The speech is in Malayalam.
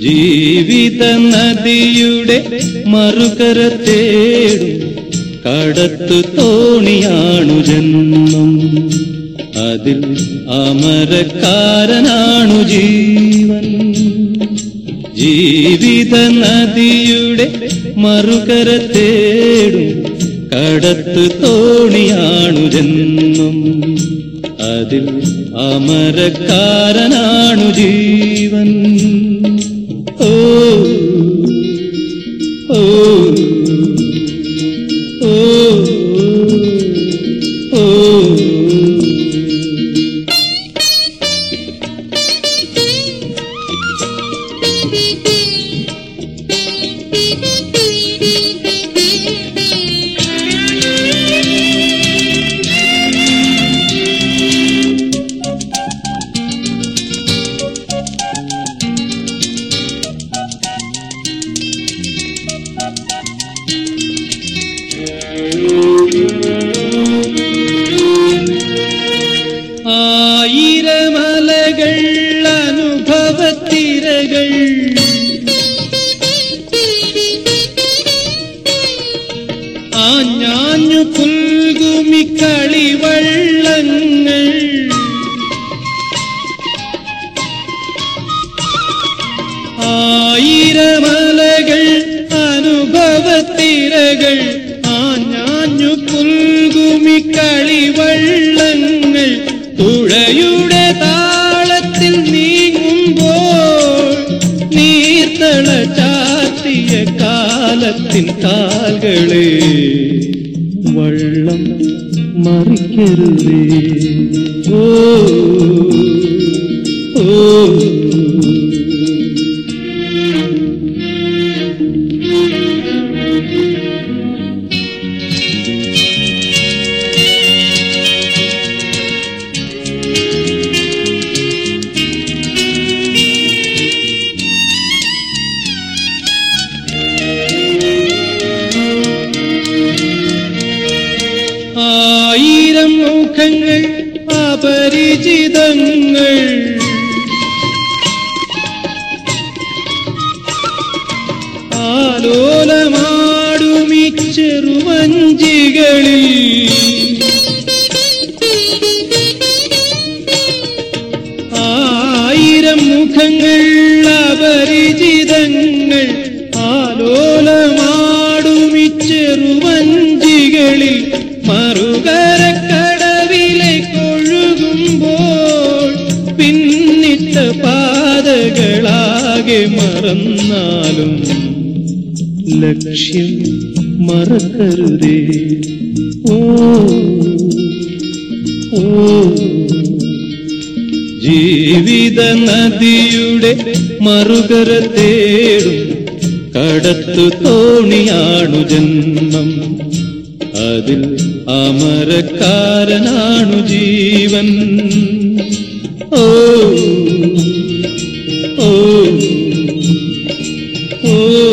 ജീവിത നദിയുടെ മറുകര തേടും കടത്തു തോണിയാണു ജന്മം. അതിൽ അമരക്കാരനാണു ജീവൻ. ജീവിത നദിയുടെ മറുകര തേടും കടത്തു തോണിയാണു ജന്മം. അതിൽ അമരക്കാരനാണു ജീവൻ. കളിവള്ളങ്ങൾ. ആയിരമലകൾ അനുഭവത്തിരകൾ ആഞ്ഞാഞ്ഞു പുൽകുമി കളിവള്ളങ്ങൾ. തുഴയുടെ താളത്തിൽ നീങ്ങുമ്പോൾ നീർത്തള ചാത്തിയ കാലത്തിൻ കാൽകളെ. വള്ളം മറിക്കരുതേ ചെറുവഞ്ചികളിൽ ആയിരം മുഖങ്ങൾ അപരിചിതങ്ങൾ ആലോലമാടുമി ചെറുവഞ്ചികളിൽ മറുകരക്കടവിലെ കൊഴുകുമ്പോൾ പിന്നിട്ട പാതകളാകെ മറന്നാലും ലക്ഷ്യം മറക്കരുതേ. ഓ ജീവിത നദിയുടെ മറുകര തേടും കടത്തു തോണിയാണു ജന്മം. അതിൽ അമരക്കാരനാണു ജീവൻ. ഓ ഓ ഓ.